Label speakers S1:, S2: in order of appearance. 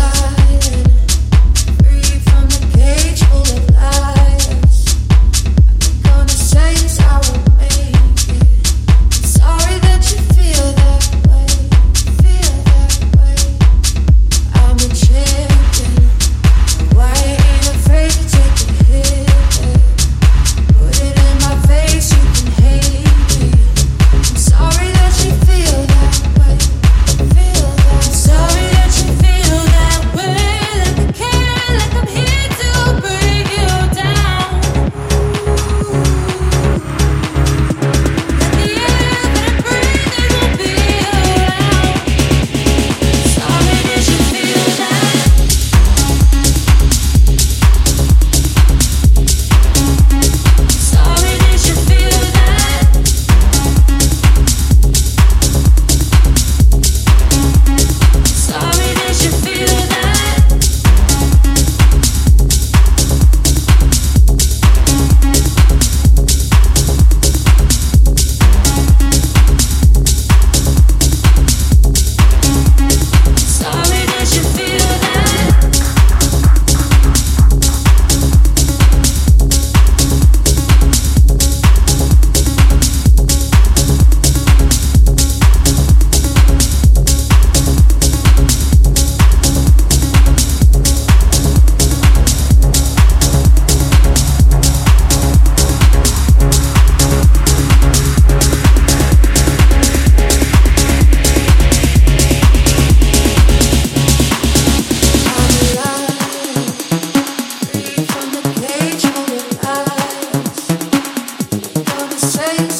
S1: Alive, free from the cage full of say